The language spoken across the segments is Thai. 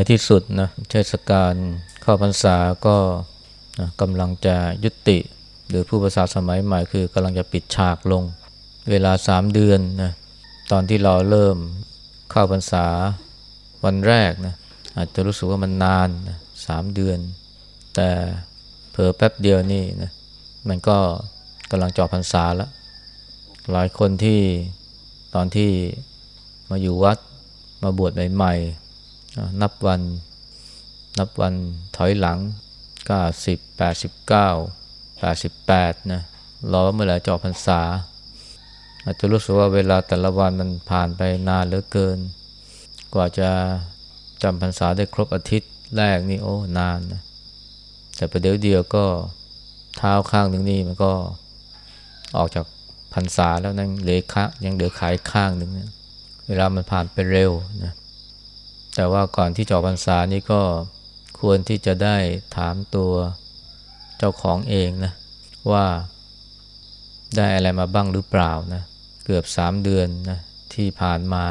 ในที่สุดนะเทศกาลเข้าพรรษาก็กำลังจะยุติ หรือผู้ภาษาสมัยใหม่คือกำลังจะปิดฉากลง เวลาสามเดือนนะตอนที่เราเริ่มเข้าพรรษาวันแรกนะอาจจะรู้สึกว่ามันนานนะสามเดือน แต่เผลอแป๊บเดียวนี่นะมันก็กำลังจอพรรษาแล้วหลายคนที่ตอนที่มาอยู่วัดมาบวชใหม่ นับวัน นับวันถอยหลัง 90 89 88 นะรอเมื่อไหร่จอพรรษา อาจจะรู้สึกว่าเวลาแต่ละวันมันผ่านไปนานเหลือเกิน กว่าจะจำพรรษาได้ครบอาทิตย์แรกนี่โอ้นานนะแต่ประเดี๋ยวเดียวก็เท้าข้างหนึ่งนี่มันก็ออกจากพรรษาแล้วนั่งเหลือข้างยังเหลือขายข้างหนึ่งนะเวลามันผ่านไปเร็วนะ แต่ว่าก่อนที่จะออกพรรษานี่ก็ควรที่จะได้ถามตัวเจ้าของเองนะว่าได้อะไรมาบ้างหรือเปล่านะเกือบสามเดือนนะที่ผ่านมา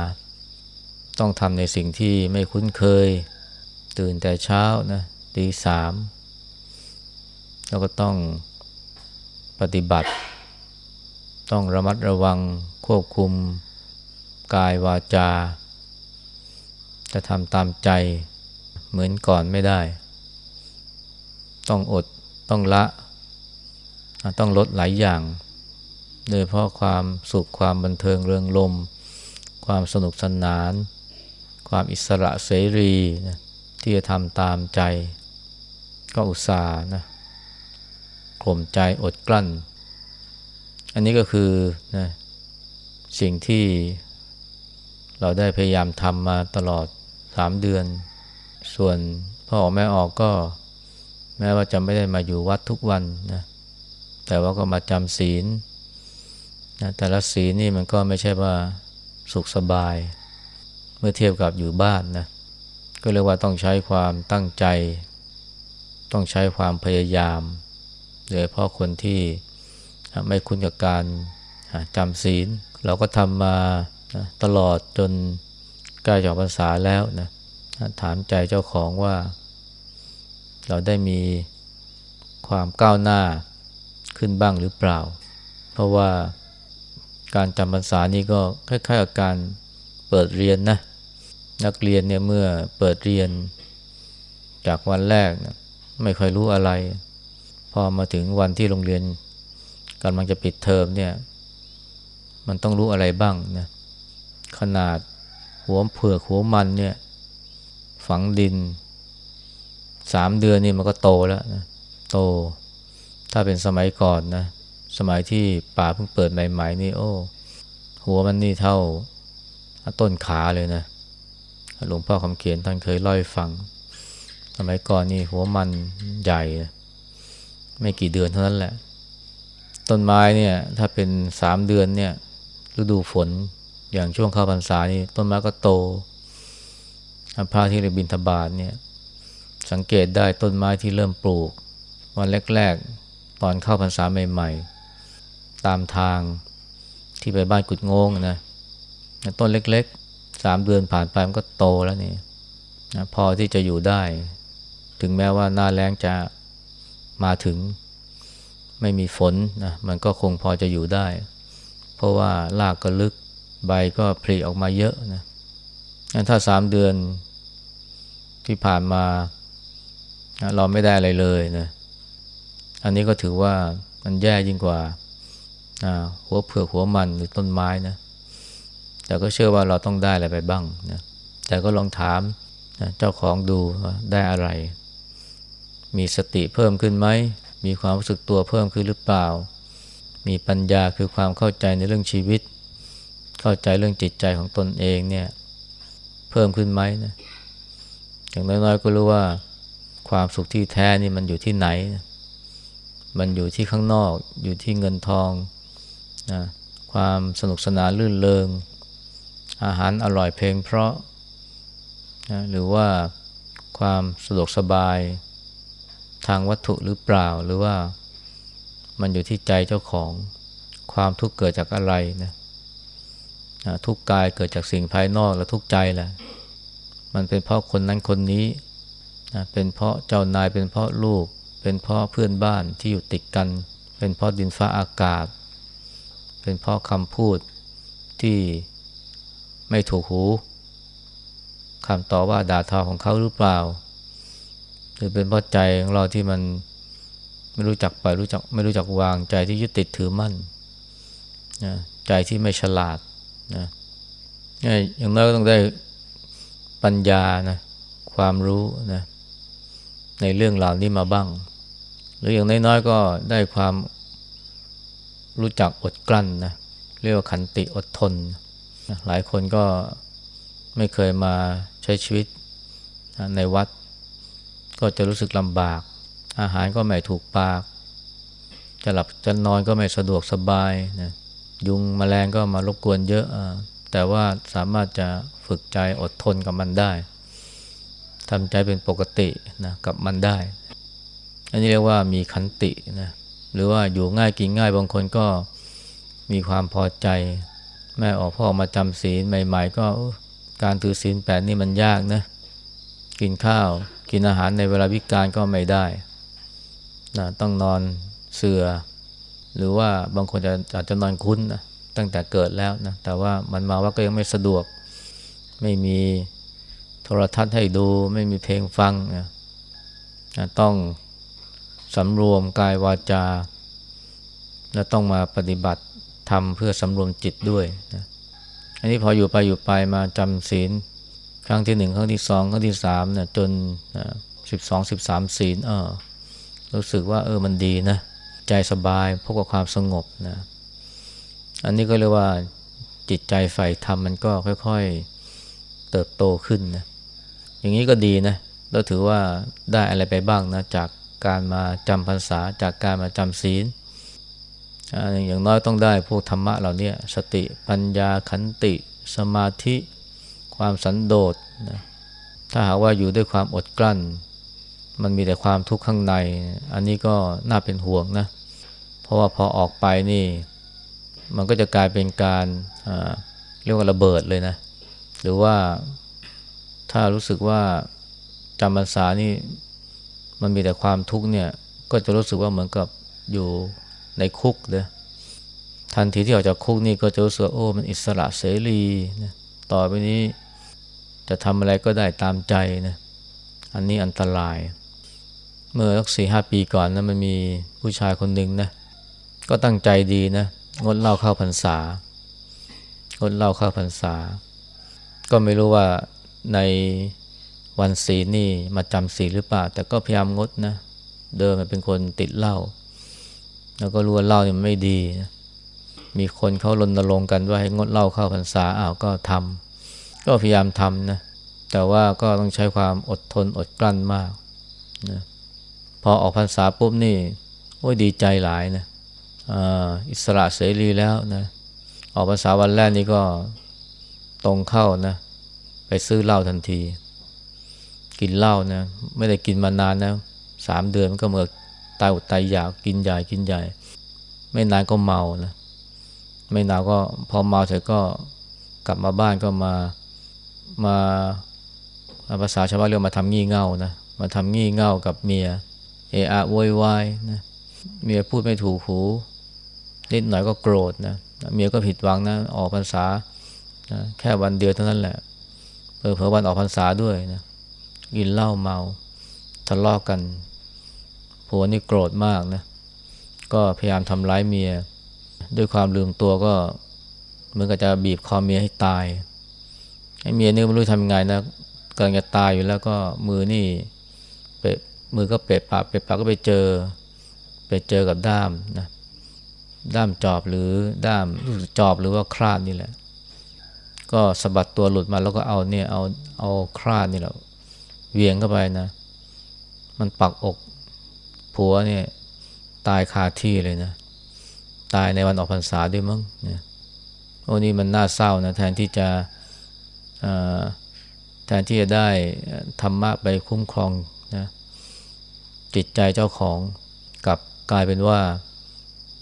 ต้องทำในสิ่งที่ไม่คุ้นเคย ตื่นแต่เช้านะตีสามแล้วก็ต้องปฏิบัติ ต้องระมัดระวังควบคุมกายวาจา จะทำตามใจเหมือนก่อนไม่ได้ ต้องอดต้องละ ต้องลดหลายอย่าง โดยเพราะความสุขความบันเทิงเริงลม ความสนุกสนาน ความอิสระเสรีนะที่จะทำตามใจ ก็อุตส่าห์นะข่มใจอดกลั้น อันนี้ก็คือนะสิ่งที่เราได้พยายามทำมาตลอด สามเดือน ส่วนพ่อออกแม่ออกก็ แม้ว่าจะไม่ได้มาอยู่วัดทุกวันนะแต่ว่าก็มาจำศีลนะแต่ละศีลนี่มันก็ไม่ใช่ว่าสุขสบาย เมื่อเทียบกับอยู่บ้านนะก็เรียกว่าต้องใช้ความตั้งใจ ต้องใช้ความพยายามโดยเพราะคนที่ไม่คุ้นกับการจำศีล เราก็ทำมาตลอดจน ใกล้จะพรรษาแล้วนะถามใจเจ้าของว่า เราได้มีความก้าวหน้าขึ้นบ้างหรือเปล่า เพราะว่าการจำพรรษานี้ก็คล้ายๆกับการเปิดเรียนนะนักเรียนเนี่ยเมื่อเปิดเรียนจากวันแรกนะไม่ค่อยรู้อะไร พอมาถึงวันที่โรงเรียนกำลังจะปิดเทอมเนี่ย มันต้องรู้อะไรบ้างนะขนาด หัวเผือกหัวมันเนี่ย ฝังดินสามเดือนนี่มันก็โตแล้วนะโต ถ้าเป็นสมัยก่อนนะสมัยที่ป่าเพิ่งเปิดใหม่ๆนี่โอ้หัวมันนี่เท่าต้นขาเลยนะหลวงพ่อคำเขียนท่านเคยเล่าให้ฟัง สมัยก่อนนี่หัวมันใหญ่ ไม่กี่เดือนเท่านั้นแหละ ต้นไม้เนี่ย ถ้าเป็นสามเดือนเนี่ยฤดูฝน อย่างช่วงเข้าพรรษานี่ต้นไม้ก็โตพระที่เรบินทบาทเนี่ยสังเกตได้ต้นไม้ที่เริ่มปลูก วันแรกๆ ตอนเข้าพรรษาใหม่ๆ ตามทางที่ไปบ้านกุดงงนะต้นเล็กๆสามเดือนผ่านไปมันก็โตแล้วนี่นะพอที่จะอยู่ได้ ถึงแม้ว่าหน้าแรงจะมาถึงไม่มีฝนนะมันก็คงพอจะอยู่ได้ เพราะว่ารากก็ลึก ใบก็ผลิออกมาเยอะนะงั้นถ้าสามเดือนที่ผ่านมาเราไม่ได้อะไรเลยนะ อันนี้ก็ถือว่ามันแย่ยิ่งกว่าหัวเผือกหัวมันหรือต้นไม้นะ แต่ก็เชื่อว่าเราต้องได้อะไรไปบ้างนะ แต่ก็ลองถามนะเจ้าของดูได้อะไร มีสติเพิ่มขึ้นไหม มีความรู้สึกตัวเพิ่มขึ้นหรือเปล่า มีปัญญาคือความเข้าใจในเรื่องชีวิต เข้าใจเรื่องจิตใจของตนเองเนี่ย เพิ่มขึ้นไหมนะอย่างน้อยๆก็รู้ว่าความสุขที่แท้นี่มันอยู่ที่ไหนนะมันอยู่ที่ข้างนอก อยู่ที่เงินทองนะความสนุกสนานลื่นเลงอาหารอร่อยเพลงเพราะนะหรือว่าความสะดวกสบายทางวัตถุหรือเปล่า หรือว่ามันอยู่ที่ใจเจ้าของความทุกข์เกิดจากอะไรนะ ทุกกายเกิดจากสิ่งภายนอกแล้วทุกใจแหละมันเป็นเพราะคนนั้นคนนี้นะเป็นเพราะเจ้านายเป็นเพราะลูก เป็นเพราะเพื่อนบ้านที่อยู่ติดกัน เป็นเพราะดินฟ้าอากาศ เป็นเพราะคำพูดที่ไม่ถูกหูคำต่อว่าด่าทอของเขาหรือเปล่า หรือเป็นเพราะใจของเราที่มันไม่รู้จักไปรู้จักไม่รู้จักวางใจที่ยึดติดถือมั่นนะใจที่ไม่ฉลาด นะอย่างน้อยก็ต้องได้ปัญญานะความรู้นะในเรื่องราวนี้มาบ้าง หรืออย่างน้อยๆก็ได้ความรู้จักอดกลั้นนะเรียกว่าขันติอดทนนะหลายคนก็ไม่เคยมาใช้ชีวิตในวัด ก็จะรู้สึกลำบาก อาหารก็ไม่ถูกปาก จะหลับจะนอนก็ไม่สะดวกสบายนะ ยุงมแมลงก็มารบกวนเยอะ แต่ว่าสามารถจะฝึกใจอดทนกับมันได้ทำใจเป็นปกตินะกับมันได้ อันนี้เรียกว่ามีขันตินะหรือว่าอยู่ง่ายกินง่ายบางคนก็มีความพอใจ แม่ออกพ่อมาจำศีลใหม่ ๆ ก็การถือศีลแปดนี่มันยากนะกินข้าวกินอาหารในเวลาวิกาลก็ไม่ได้นะต้องนอนเสือ หรือว่าบางคนจะอาจจะนอนคุ้นนะตั้งแต่เกิดแล้วนะแต่ว่ามันมาว่าก็ยังไม่สะดวก ไม่มีโทรทัศน์ให้ดู ไม่มีเพลงฟังนะต้องสำรวมกายวาจา และต้องมาปฏิบัติทำเพื่อสำรวมจิตด้วยนะอันนี้พออยู่ไปอยู่ไปมาจำศีล ครั้งที่หนึ่งครั้งที่สองครั้งที่สามเนี่ยจนสิบสองสิบสามศีลเออรู้สึกว่าเออมันดีนะ ใจสบายพบกับความสงบนะ อันนี้ก็เรียกว่าจิตใจใฝ่ธรรมมันก็ค่อยๆเติบโตขึ้นนะอย่างนี้ก็ดีนะเราถือว่าได้อะไรไปบ้างนะจากการมาจำพรรษาจากการมาจำศีลอย่างน้อยต้องได้พวกธรรมะเหล่านี้สติปัญญาขันติ สมาธิ ความสันโดษนะถ้าหากว่าอยู่ด้วยความอดกลั้น มันมีแต่ความทุกข์ข้างใน อันนี้ก็น่าเป็นห่วงนะเราะว่าพอออกไปนี่ มันก็จะกลายเป็นการเรียกว่าระเบิดเลยนะ หรือว่าถ้ารู้สึกว่าจำพรรษานี่มันมีแต่ความทุกข์เนี่ย ก็จะรู้สึกว่าเหมือนกับอยู่ในคุกเลยทันทีที่ออกจากคุกนี่ก็จะรู้สึกโอ้มันอิสระเสรีนะต่อไปนี้จะทำอะไรก็ได้ตามใจนะอันนี้อันตราย เมื่อสักสี่ห้าปีก่อนนะมันมีผู้ชายคนหนึ่งนะ ก็ตั้งใจดีนะงดเหล้าเข้าพรรษางดเหล้าเข้าพรรษา ก็ไม่รู้ว่าในวันศีนี่มาจำศีหรือเปล่า แต่ก็พยายามงดนะเดิมมันเป็นคนติดเหล้าแล้วก็รู้ว่าเหล้าเนี่ยไม่ดีนะมีคนเขารณรงค์กันว่าให้งดเหล้าเข้าพรรษาอ้าวก็ทำก็พยายามทำนะแต่ว่าก็ต้องใช้ความอดทนอดกลั้นมากนะพอออกพรรษาปุ๊บนี่โอ้ยดีใจหลายนะ อิสระเสรีแล้วนะออกพรรษาวันแรกนี่ก็ตรงเข้านะ ไปซื้อเหล้าทันที กินเหล้านะ ไม่ได้กินมานานนะสามเดือนมันก็เมื่อตายอดตายอยากกินใหญ่กินใหญ่ ไม่นานก็เมานะไม่นานก็พอเมาเสร็จก็กลับมาบ้านก็มามาภาษาชาวบ้านเรียกมาทำงี่เง่านะมาทำงี่เง่ากับเมียเอะอะโวยวายนะเมียพูดไม่ถูกหู นิดหน่อยก็โกรธนะเมียก็ผิดหวังนะออกพรรษานะแค่วันเดียวเท่านั้นแหละเผลอวันออกพรรษาด้วยนะกินเหล้าเมาทะเลาะกกันผัวนี่โกรธมากนะก็พยายามทำร้ายเมีย ด้วยความลืมตัวก็เหมือนกับจะบีบคอเมียให้ตายไอ้เมียนี่ไม่รู้ทำยังไงนะกำลังจะตายอยู่แล้วก็มือนี่เปมือก็เปะปากเปะปากก็ไปเจอ ไปเจอกับด้ามนะ ด้ามจอบหรือด้ามจอบหรือว่าคราดนี่แหละ ก็สะบัดตัวหลุดมาแล้วก็เอาเนี่ยเอาเอาคราดนี่แหละเวียงเข้าไปนะ มันปักอกผัวเนี่ยตายคาที่เลยนะ ตายในวันออกพรรษาด้วยมั้งเนี่ยโอ้นี่มันน่าเศร้านะแทนที่จะแทนที่จะได้ธรรมะไปคุ้มครองนะจิตใจเจ้าของกับกลายเป็นว่า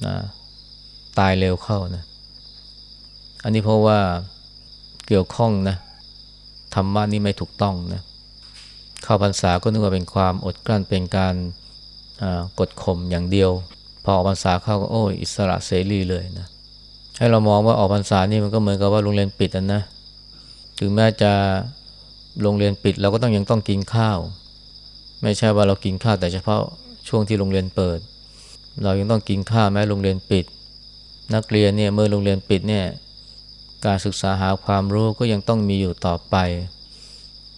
นะ ตายเร็วเข้านะ อันนี้เพราะว่าเกี่ยวข้องนะธรรมะนี่ไม่ถูกต้องนะเข้าพรรษาก็นึกว่าเป็นความอดกลั้นเป็นการกดข่มอย่างเดียว พอออกพรรษาเข้าก็โอ้ยอิสระเสรีเลยนะให้เรามองว่าออกพรรษานี่มันก็เหมือนกับว่าโรงเรียนปิดนะถึงแม้จะโรงเรียนปิดเราก็ต้องยังต้องกินข้าว ไม่ใช่ว่าเรากินข้าวแต่เฉพาะช่วงที่โรงเรียนเปิด เรายังต้องกินข้าวแม้โรงเรียนปิด นักเรียนเนี่ยเมื่อโรงเรียนปิดเนี่ยการศึกษาหาความรู้ก็ยังต้องมีอยู่ต่อไป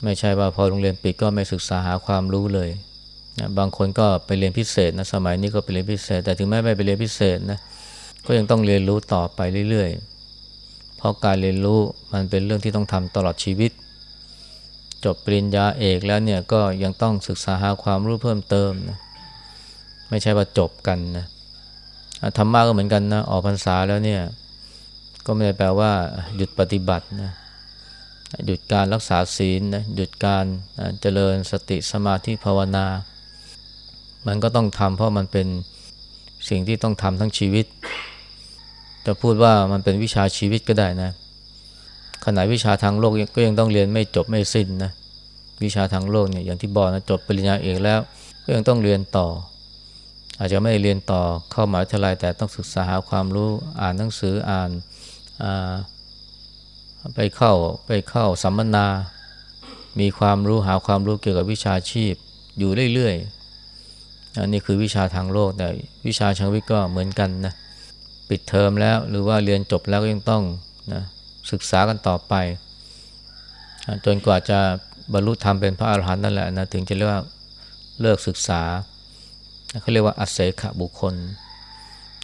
ไม่ใช่ว่าพอโรงเรียนปิดก็ไม่ศึกษาหาความรู้เลยนะบางคนก็ไปเรียนพิเศษนะสมัยนี้ก็ไปเรียนพิเศษ แต่ถึงแม้ไม่ไปเรียนพิเศษนะก็ยังต้องเรียนรู้ต่อไปเรื่อยๆ เพราะการเรียนรู้มันเป็นเรื่องที่ต้องทำตลอดชีวิต จบปริญญาเอกแล้วเนี่ยก็ยังต้องศึกษาหาความรู้เพิ่มเติมนะไม่ใช่ว่าจบกันนะ ธรรมะก็เหมือนกันนะออกพรรษาแล้วเนี่ย ก็ไม่ได้แปลว่า หยุดปฏิบัตินะหยุดการรักษาศีลนะหยุดการเจริญสติสมาธิภาวนา มันก็ต้องทำเพราะมันเป็นสิ่งที่ต้องทำทั้งชีวิต จะพูดว่ามันเป็นวิชาชีวิตก็ได้นะขณะวิชาทางโลกก็ยังต้องเรียนไม่จบไม่สิ้นนะวิชาทางโลกเนี่ยอย่างที่บอกนะจบปริญญาเอกแล้ว ก็ยังต้องเรียนต่อ อาจจะไม่เรียนต่อเข้ามหาวิทยาลัยแต่ต้องศึกษาหาความรู้อ่านหนังสืออ่านไปเข้าไปเข้าสัมมนา มีความรู้หาความรู้เกี่ยวกับวิชาชีพอยู่เรื่อยๆอันนี้คือวิชาทางโลกแต่วิชาชีวิตก็เหมือนกันนะปิดเทอมแล้วหรือว่าเรียนจบแล้วก็ยังต้องนะศึกษากันต่อไป จนกว่าจะบรรลุธรรมเป็นพระอาหารหันต์นั่นแหละนะถึงจะเรียกว่าเลิกศึกษา เขาเรียกว่าอัศเสขบุคคล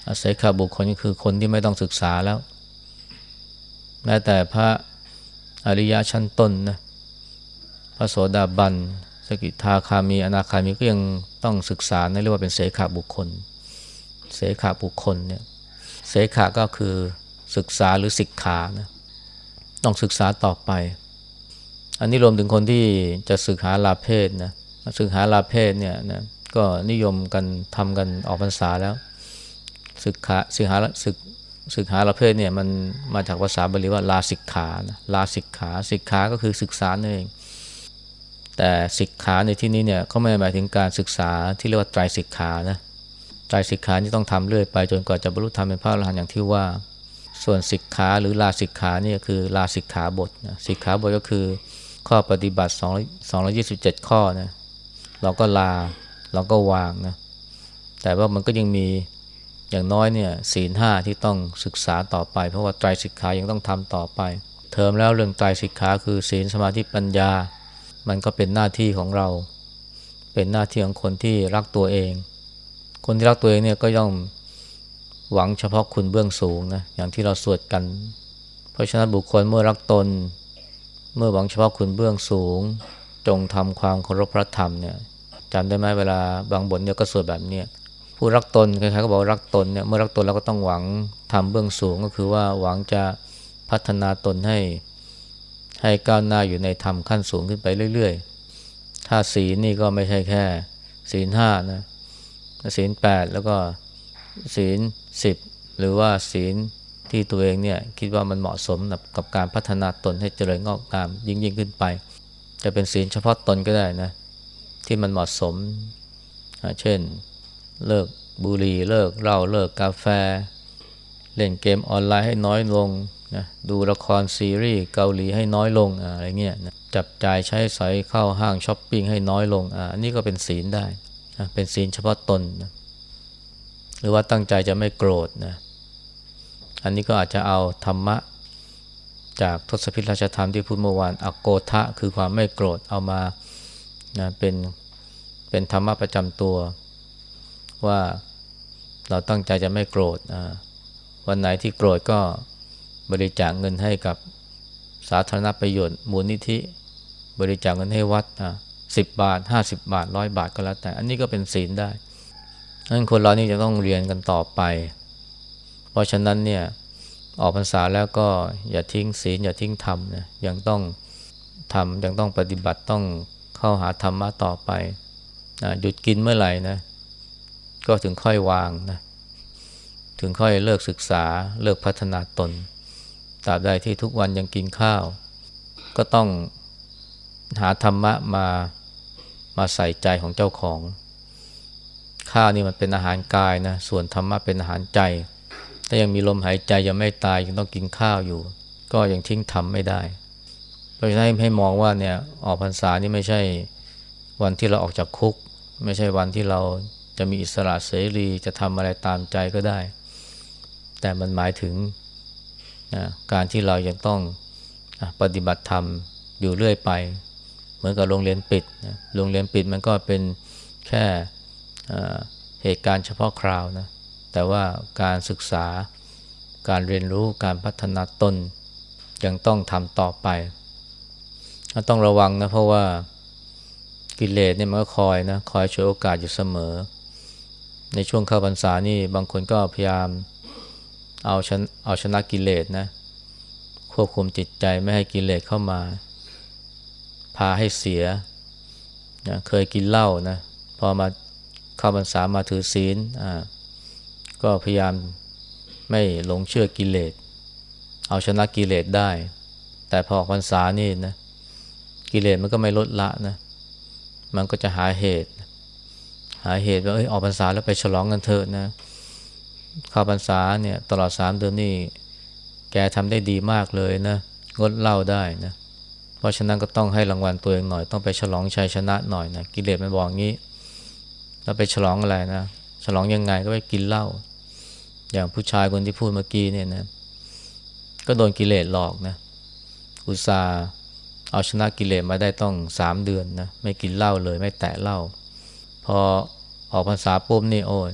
อัศเสขบุคคลก็คือคนที่ไม่ต้องศึกษาแล้วแม้แต่พระอริยะชั้นต้นนะพระโสดาบันสกิทาคามีอนาคามีก็ยังต้องศึกษาในเรียกว่าเป็นเสขาบุคคล เสขาบุคคลเนี่ยเสขาก็คือศึกษาหรือศิกขานะต้องศึกษาต่อไป อันนี้รวมถึงคนที่จะศึกษาลาเพศนะศึกษาลาเพศเนี่ยนะ ก็นิยมกันทำกันออกพรรษาแล้วศึกขาศึกษาศึกศึกษาประเภทเนี่ยมันมาจากภาษาบาลีว่าลาสิกขานะลาสิกขาสิกขาก็คือศึกษานั่นเอง แต่สิกขาในที่นี้เนี่ยเขาไม่หมายถึงการศึกษาที่เรียกว่าไตรสิกขานะไตรสิกขานี่ต้องทำเรื่อยไปจนกว่าจะบรรลุธรรมเป็นพระอรหันต์อย่างที่ว่า ส่วนสิกขาหรือลาสิกขานี่คือลาสิกขาบทนะสิกขาบทก็คือข้อปฏิบัติ 2 227 ข้อนะเราก็ลา เราก็วางนะแต่ว่ามันก็ยังมีอย่างน้อยเนี่ยศีลห้าที่ต้องศึกษาต่อไป เพราะว่าไตรสิกขายังต้องทำต่อไป เทอมแล้วเรื่องไตรสิกขาคือศีลสมาธิปัญญา มันก็เป็นหน้าที่ของเรา เป็นหน้าที่ของคนที่รักตัวเอง คนที่รักตัวเองเนี่ยก็ย่อมหวังเฉพาะคุณเบื้องสูงนะอย่างที่เราสวดกัน เพราะฉะนั้นบุคคลเมื่อรักตน เมื่อหวังเฉพาะคุณเบื้องสูง จงทำความเคารพพระธรรมเนี่ย จำได้ไหมเวลาบางบทเนี่ยก็สวดแบบเนี้ยผู้รักตนใครๆก็บอกรักตนเนี่ยเมื่อรักตนเราก็ต้องหวังทำเบื้องสูงก็คือว่าหวังจะพัฒนาตนให้ ให้ก้าวหน้าอยู่ในธรรมขั้นสูงขึ้นไปเรื่อยๆ ถ้าศีลนี่ก็ไม่ใช่แค่ศีลห้านะศีลแปดแล้วก็ศีลสิบหรือว่าศีลที่ตัวเองเนี่ยคิดว่ามันเหมาะสมกับการพัฒนาตนให้เจริญงอกงามยิ่งยิ่งขึ้นไป จะเป็นศีลเฉพาะตนก็ได้นะ ที่มันเหมาะสม เช่นเลิกบุหรี่เลิกเหล้าเลิกกาแฟ เล่นเกมออนไลน์ให้น้อยลงนะดูละครซีรีส์เกาหลีให้น้อยลงอะไรเงี้ยนะจับจ่ายใช้สอยเข้าห้างช้อปปิ้งให้น้อยลงอ่านี่ก็เป็นศีลได้นะเป็นศีลเฉพาะตนนะหรือว่าตั้งใจจะไม่โกรธนะอันนี้ก็อาจจะเอาธรรมะ จากทศพิธราชธรรมที่พูดเมื่อวานอโกทะคือความไม่โกรธเอามา นะเป็นเป็นธรรมะประจำตัว ว่าเราตั้งใจจะไม่โกรธวันไหนที่โกรธก็บริจาคเงินให้กับสาธารณประโยชน์มูลนิธิ บริจาคเงินให้วัดอะสิบบาทห้าสิบบาทร้อยบาทก็แล้วแต่ อันนี้ก็เป็นศีลได้นั้นคนเรานี่จะต้องเรียนกันต่อไป เพราะฉะนั้นเนี่ยออกพรรษาแล้วก็อย่าทิ้งศีลอย่าทิ้งธรรมนะยังต้องทำยังต้องปฏิบัติต้อง เข้าหาธรรมะต่อไปหยุดกินเมื่อไหร่นะก็ถึงค่อยวางนะถึงค่อยเลิกศึกษาเลิกพัฒนาตนตราบใดที่ทุกวันยังกินข้าว ก็ต้องหาธรรมะมามาใส่ใจของเจ้าของ ข้าวนี่มันเป็นอาหารกายนะส่วนธรรมะเป็นอาหารใจ ถ้ายังมีลมหายใจยังไม่ตายยังต้องกินข้าวอยู่ ก็ยังทิ้งทำไม่ได้ เราะฉะนั้ให้มองว่าเนี่ยออกพรรษานี่ไม่ใช่วันที่เราออกจากคุก ไม่ใช่วันที่เราจะมีอิสระเสรีจะทำอะไรตามใจก็ได้ แต่มันหมายถึงนะการที่เรายังต้องปฏิบัติธรรมอยู่เรื่อยไป เหมือนกับโรงเรียนปิดนะโรงเรียนปิดมันก็เป็นแค่เหตุการณ์เฉพาะคราวนะแต่ว่าการศึกษาการเรียนรู้การพัฒนาตนยังต้องทำต่อไป ต้องระวังนะเพราะว่ากิเลสเนี่ยมันก็คอยนะคอยช่วยโอกาสอยู่เสมอ ในช่วงเข้าพรรษานี่บางคนก็พยายามเอาชนะเอาชนะกิเลสนะควบคุมจิตใจไม่ให้กิเลสเข้ามา พาให้เสียนะเคยกินเหล้านะพอมาเข้าพรรษามาถือศีลอ่าก็พยายามไม่หลงเชื่อกิเลสเอาชนะกิเลสได้ แต่พอพรรษานี่นะ กิเลสมันก็ไม่ลดละนะ มันก็จะหาเหตุ หาเหตุว่าเอ้ยออกพรรษาแล้วไปฉลองกันเถอะนะข้าพรรษาเนี่ยตลอดสามเดือนนี่แกทำได้ดีมากเลยนะงดเหล้าได้นะเพราะฉะนั้นก็ต้องให้รางวัลตัวเองหน่อย ต้องไปฉลองชัยชนะหน่อยนะกิเลสมันบอกงี้ แล้วไปฉลองอะไรนะฉลองยังไงก็ไปกินเหล้าอย่างผู้ชายคนที่พูดเมื่อกี้เนี่ยนะ ก็โดนกิเลสหลอกนะอุตส่าห์ เอาชนะกิเลสมาได้ต้องสามเดือนนะไม่กินเหล้าเลยไม่แตะเหล้าพอออกพรรษาปุ๊บนี่โอ้ย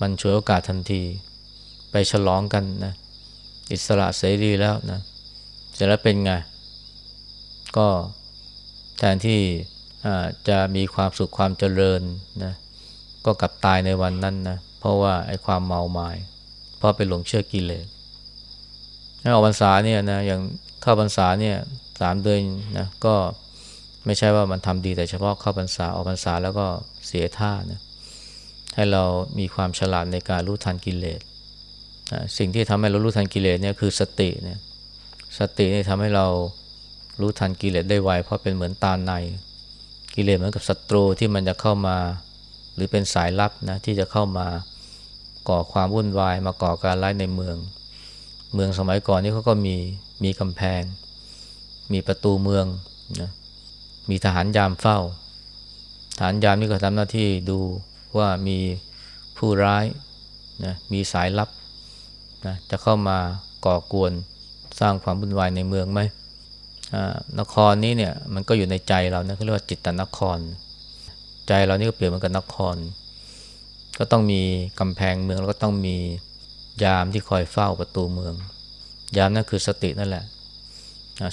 มันช่วยโอกาสทันที ไปฉลองกันนะอิสระเสรีแล้วนะเสร็จแล้วเป็นไง ก็แทนที่จะมีความสุขความเจริญนะก็กลับตายในวันนั้นนะเพราะว่าไอ้ความเมาหมาย เพราะไปหลงเชื่อกิเลสให้ออกพรรษาเนี่ยนะอย่างเข้าพรรษาเนี่ย สามเดือนนะก็ไม่ใช่ว่ามันทำดีแต่เฉพาะเข้าพรรษาออกพรรษาแล้วก็เสียท่านะให้เรามีความฉลาดในการรู้ทันกิเลสสิ่งที่ทำให้เรารู้ทันกิเลสเนี่ยคือสติเนี่ยสตินี่ทำให้เรารู้ทันกิเลสได้ไวเพราะเป็นเหมือนตาใน กิเลสเหมือนกับศัตรูที่มันจะเข้ามา หรือเป็นสายลับนะที่จะเข้ามาก่อความวุ่นวายมาก่อการร้ายในเมือง เมืองสมัยก่อนนี่เขาก็มีมีกำแพง มีประตูเมืองนะมีทหารยามเฝ้า ทหารยามนี่ก็ทำหน้าที่ดูว่ามีผู้ร้ายนะมีสายลับนะจะเข้ามาก่อกวนสร้างความวุ่นวายในเมืองไหมนครนี้เนี่ยมันก็อยู่ในใจเรานะเขาเรียกว่าจิตตนคร ใจเรานี่ก็เปลี่ยนเหมือนกับนคร ก็ต้องมีกำแพงเมืองแล้วก็ต้องมียามที่คอยเฝ้าประตูเมือง ยามนั่นคือสตินั่นแหละ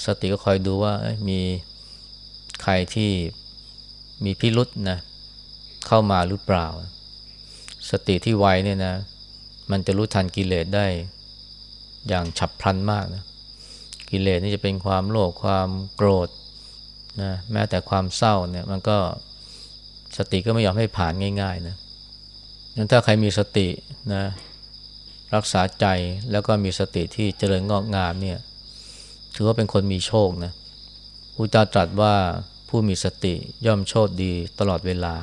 สติก็คอยดูว่ามีใครที่มีพิรุษนะเข้ามาหรือเปล่า สติที่ไวเนี่ยนะ มันจะรู้ทันกิเลสได้อย่างฉับพลันมากนะกิเลสนี่จะเป็นความโลภความโกรธนะแม้แต่ความเศร้าเนี่ยมันก็สติก็ไม่ยอมให้ผ่านง่ายๆนะงั้นถ้าใครมีสตินะรักษาใจแล้วก็มีสติที่เจริญงอกงามเนี่ย ถือว่าเป็นคนมีโชคนะพระเจ้าตรัสว่าผู้มีสติย่อมโชคดีตลอดเวลา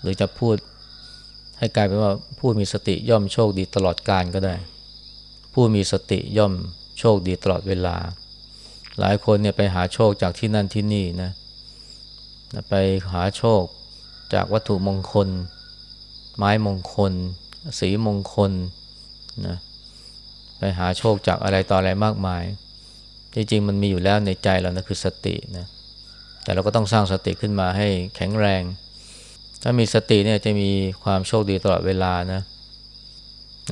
หรือจะพูดให้กลายเป็นว่าผู้มีสติย่อมโชคดีตลอดการก็ได้ ผู้มีสติย่อมโชคดีตลอดเวลา หลายคนเนี่ยไปหาโชคจากที่นั่นที่นี่นะไปหาโชคจากวัตถุมงคล ไม้มงคล สีมงคลนะไปหาโชคจากอะไรต่ออะไรมากมาย จริงๆมันมีอยู่แล้วในใจเรานะคือสตินะแต่เราก็ต้องสร้างสติขึ้นมาให้แข็งแรง ถ้ามีสติเนี่ยจะมีความโชคดีตลอดเวลานะ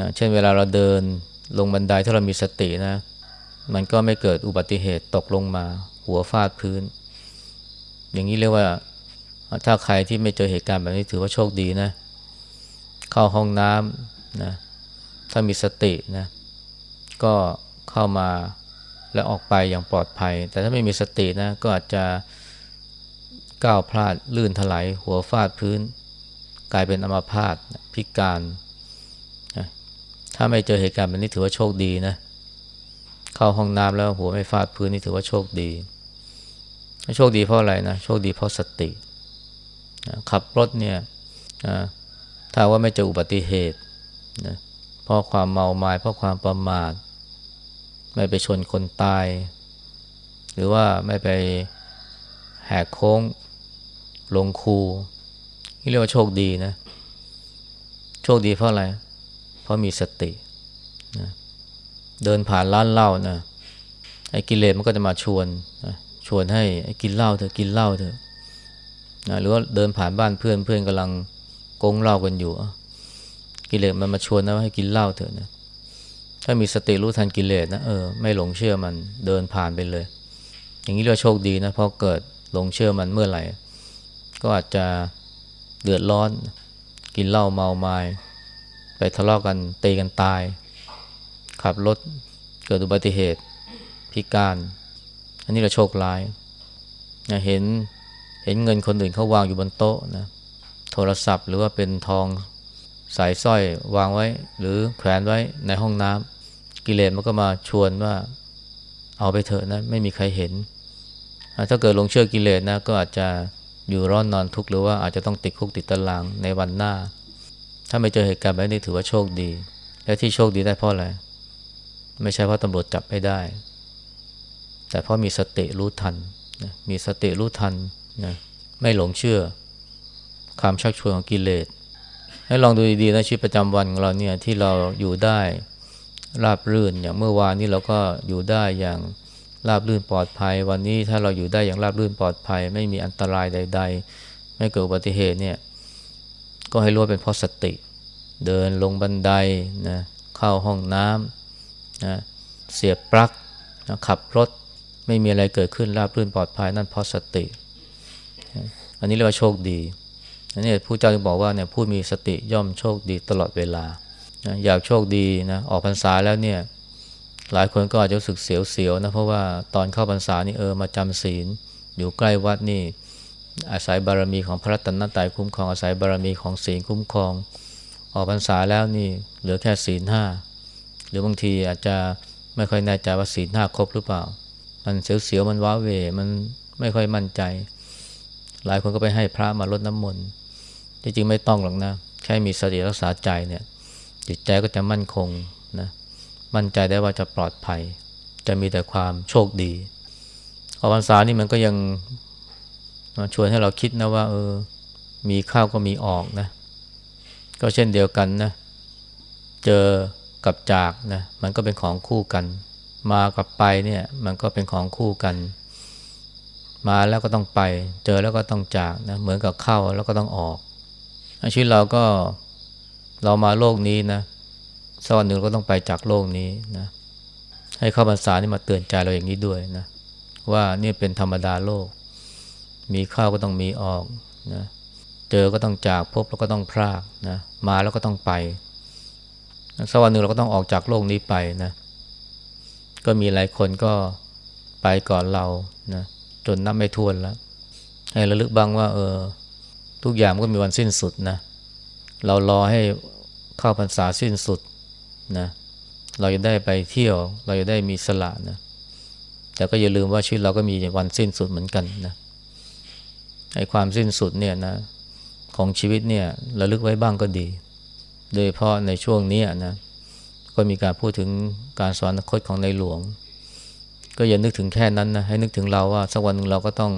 นะเช่นเวลาเราเดินลงบันไดถ้าเรามีสตินะ มันก็ไม่เกิดอุบัติเหตุตกลงมา หัวฟาดพื้น อย่างนี้เรียกว่า ถ้าใครที่ไม่เจอเหตุการณ์แบบนี้ถือว่าโชคดีนะ เข้าห้องน้ำนะถ้ามีสตินะ ก็เข้ามา และออกไปอย่างปลอดภัย แต่ถ้าไม่มีสตินะก็อาจจะก้าวพลาดลื่นถลายหัวฟาดพื้น กลายเป็นอัมาพาตพิการ ถ้าไม่เจอเหตุการณ์แบบนี้ถือว่าโชคดีนะ เข้าห้องน้ำแล้วหัวไม่ฟาดพื้นนี่ถือว่าโชคดี โชคดีเพราะอะไรนะ โชคดีเพราะสติขับรถเนี่ยถ้าว่าไม่เจออุบัติเหตุนะเพราะความเมาไมา้เพราะความประมาท ไม่ไปชนคนตาย หรือว่าไม่ไปแหกโค้งลงคูนี่เรียกว่าโชคดีนะ โชคดีเพราะอะไร เพราะมีสตินะเดินผ่านร้านเหล้านะไอ้กิเลสมันก็จะมาชวนนะชวนให้กินเหล้าเถอะกินเหล้าเถอะนะหรือว่าเดินผ่านบ้านเพื่อนเพื่อนกำลังกงเหล้ากันอยู่กิเลสมันมาชวนนะว่าให้กินเหล้าเถอะนะ ถ้ามีสติรู้ทันกิเลสนะเออไม่หลงเชื่อมันเดินผ่านไปเลย อย่างนี้เราโชคดีนะเพราะเกิดหลงเชื่อมันเมื่อไหร่ ก็อาจจะเดือดร้อน กินเหล้าเมาไมา้ไปทะเลาะกกันตีกันตาย ขับรถเกิดอุบัติเหตุพิการ อันนี้เราโชคร้ายนะเห็นเห็นเงินคนอื่นเขาวางอยู่บนโต๊ะนะโทรศัพท์หรือว่าเป็นทองสายสร้อยวางไว้ หรือแขวนไว้ในห้องน้ำ กิเลสมันก็มาชวนว่าเอาไปเถอะนะ ไม่มีใครเห็น ถ้าเกิดลงเชื่อกิเลสนะ ก็อาจจะอยู่ร้อนนอนทุกข์หรือว่าอาจจะต้องติดคุกติดตารางในวันหน้า ถ้าไม่เจอเหตุการณ์แบบนี้ถือว่าโชคดี และที่โชคดีได้เพราะอะไรไม่ใช่เพราะตำรวจจับไม่ได้ แต่เพราะมีสติรู้ทันนะมีสติรู้ทันนะไม่หลงเชื่อความชักชวนของกิเลสให้ลองดูดีๆนะชีวิตประจำวันของเราเนี่ยที่เราอยู่ได้ ราบรื่น อย่างเมื่อวานนี้เราก็อยู่ได้อย่างราบรื่นปลอดภัย วันนี้ถ้าเราอยู่ได้อย่างราบรื่นปลอดภัย ไม่มีอันตรายใด ๆ ไม่เกิดอุบัติเหตุเนี่ยก็ให้รู้ว่าเป็นเพราะสติ เดินลงบันไดนะเข้าห้องน้ำนะเสียบปลั๊กนะขับรถไม่มีอะไรเกิดขึ้นราบรื่นปลอดภัยนั่นเพราะสติ อันนี้เรียกว่าโชคดีอันี่ผู้เจ้าจึงบอกว่าเนี่ยผู้มีสติย่อมโชคดีตลอดเวลา นะอยากโชคดีนะออกพรรษาแล้วเนี่ย หลายคนก็อาจจะรู้สึกเสียวๆนะเพราะว่าตอนเข้าพรรษานี่เออมาจำศีล อยู่ใกล้วัดนี่ อาศัยบารมีของพระรัตนตรัยคุ้มครองอาศัยบารมีของศีลคุ้มครอง ออกพรรษาแล้วนี่เหลือแค่ศีลห้าหรือบางทีอาจจะไม่ค่อยแน่ใจว่าศีลห้าครบหรือเปล่า มันเสียวๆมันว้าเวมันไม่ค่อยมั่นใจ หลายคนก็ไปให้พระมาลดน้ำมนต์จริงๆไม่ต้องหรอกนะ แค่มีสติรักษาใจเนี่ย จิตใจก็จะมั่นคงนะมั่นใจได้ว่าจะปลอดภัย จะมีแต่ความโชคดีออกพรรษานี่มันก็ยังชวนให้เราคิดนะว่าเออมีข้าวก็มีออกนะ ก็เช่นเดียวกันนะ เจอกับจากนะมันก็เป็นของคู่กัน มากับไปเนี่ยมันก็เป็นของคู่กัน มาแล้วก็ต้องไป เจอแล้วก็ต้องจากนะเหมือนกับเข้าแล้วก็ต้องออกชีวิตเราก็ เรามาโลกนี้นะสักวันหนึ่งก็ต้องไปจากโลกนี้นะให้ข้าพรรษานี่มาเตือนใจเราอย่างนี้ด้วยนะว่านี่เป็นธรรมดาโลก มีข้าวก็ต้องมีออกนะเจอก็ต้องจากพบแล้วก็ต้องพรากนะมาแล้วก็ต้องไปสักวันหนึ่งเราก็ต้องออกจากโลกนี้ไปนะก็มีหลายคนก็ไปก่อนเรานะจนนับไม่ถ้วนแล้วให้ระลึกบ้างว่า เออ ทุกอย่างก็มีวันสิ้นสุดนะเรารอให้ เข้าพรรษาสิ้นสุดนะเราจะได้ไปเที่ยว เราจะได้มีสละนะแต่ก็อย่าลืมว่าชีวิตเราก็มีวันสิ้นสุดเหมือนกันนะไอ้ความสิ้นสุดเนี่ยนะของชีวิตเนี่ยระลึกไว้บ้างก็ดี โดยเพราะในช่วงนี้นะก็มีการพูดถึงการสอนคตของในหลวง ก็อย่านึกถึงแค่นั้นนะให้นึกถึงเราว่าสักวันหนึ่งเราก็ต้อง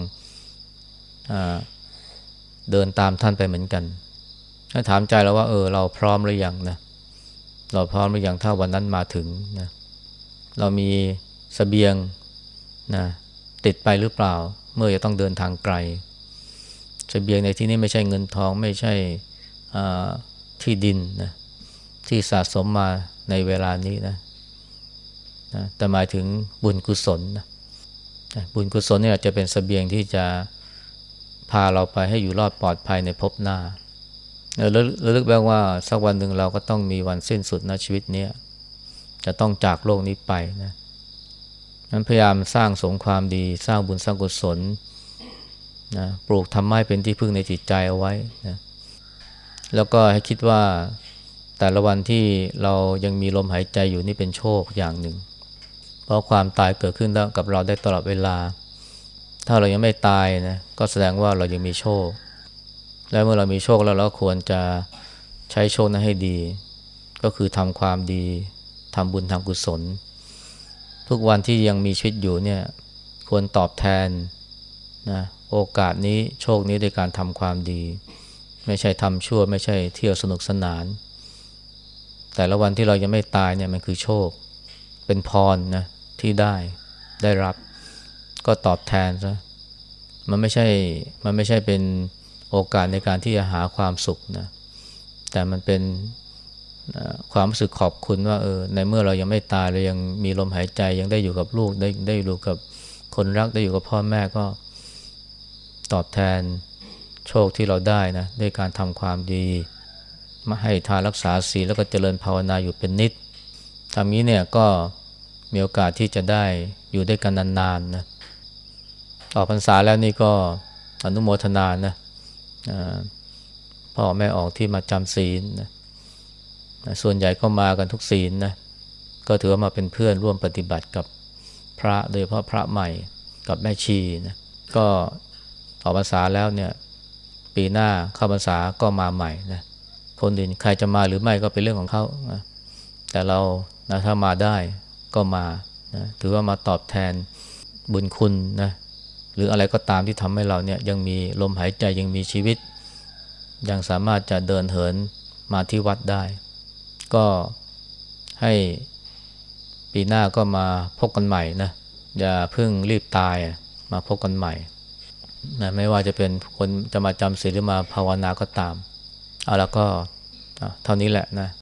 อเดินตามท่านไปเหมือนกัน ถ้าถามใจเราว่าเออเราพร้อมหรือยังนะเราพร้อมหรือยังถ้าวันนั้นมาถึงนะเรามีสเสบียงนะติดไปหรือเปล่า เมื่อจะต้องเดินทางไกลสเสบียงในที่นี้ไม่ใช่เงินทองไม่ใช่ที่ดินนะที่สะสมมาในเวลานี้นะนะแต่หมายถึงบุญกุศลนะบุญกุศลเนี่ยจะเป็นสเสบียงที่จะพาเราไปให้อยู่รอดปลอดภัยในภพหน้า ระลึกแบ้ว่าสักวันหนึ่งเราก็ต้องมีวันสิ้นสุดนะชีวิตนี้จะต้องจากโลกนี้ไปนะนั้นพยายามสร้างสงความดี สร้างบุญสร้างกุศลนะปลูกทำให้เป็นที่พึ่งในจิตใจเอาไว้นะแล้วก็ให้คิดว่าแต่ละวันที่เรายังมีลมหายใจอยู่นี่เป็นโชคอย่างหนึ่ง เพราะความตายเกิดขึ้นแล้วกับเราได้ตลอดเวลา ถ้าเรายังไม่ตายนะก็แสดงว่าเรายังมีโชค และเมื่อเรามีโชคแล้วเราควรจะใช้โชคนั้นให้ดี ก็คือทำความดีทำบุญทำกุศล ทุกวันที่ยังมีชีวิตอยู่เนี่ยควรตอบแทนนะโอกาสนี้โชคนี้ด้วยการทำความดี ไม่ใช่ทำชั่ว ไม่ใช่เที่ยวสนุกสนาน แต่ละวันที่เรายังไม่ตายเนี่ยมันคือโชค เป็นพรนะที่ได้ได้รับ ก็ตอบแทนซะมันไม่ใช่มันไม่ใช่เป็น โอกาสในการที่จะหาความสุขนะแต่มันเป็นความรู้สึกขอบคุณว่าเออในเมื่อเรายังไม่ตายเรายังมีลมหายใจยังได้อยู่กับลูกได้ได้อยู่กับคนรักได้อยู่กับพ่อแม่ก็ตอบแทนโชคที่เราได้นะด้วยการทำความดี มาให้ทานรักษาศีลแล้วก็เจริญภาวนาอยู่เป็นนิดทำนี้เนี่ยก็มีโอกาสที่จะได้อยู่ด้วยกันนานๆนะออกพรรษาแล้วนี่ก็อนุโมทนานะ พ่อแม่ออกที่มาจำศีลนะส่วนใหญ่ก็มากันทุกศีลนะก็ถือว่ามาเป็นเพื่อนร่วมปฏิบัติกับพระโดยเฉพาะพระใหม่กับแม่ชีนะก็ออกพรรษาแล้วเนี่ยปีหน้าเข้าพรรษาก็มาใหม่นะคนอื่นใครจะมาหรือไม่ก็เป็นเรื่องของเขานะแต่เรานะถ้ามาได้ก็มานะถือว่ามาตอบแทนบุญคุณนะ หรืออะไรก็ตามที่ทำให้เราเนี่ยยังมีลมหายใจยังมีชีวิต ยังสามารถจะเดินเหินมาที่วัดได้ ก็ให้ปีหน้าก็มาพบกันใหม่นะอย่าเพิ่งรีบตายมาพบกันใหม่นะไม่ว่าจะเป็นคนจะมาจำศีลหรือมาภาวนาก็ตามเอาแล้วก็เท่านี้แหละนะ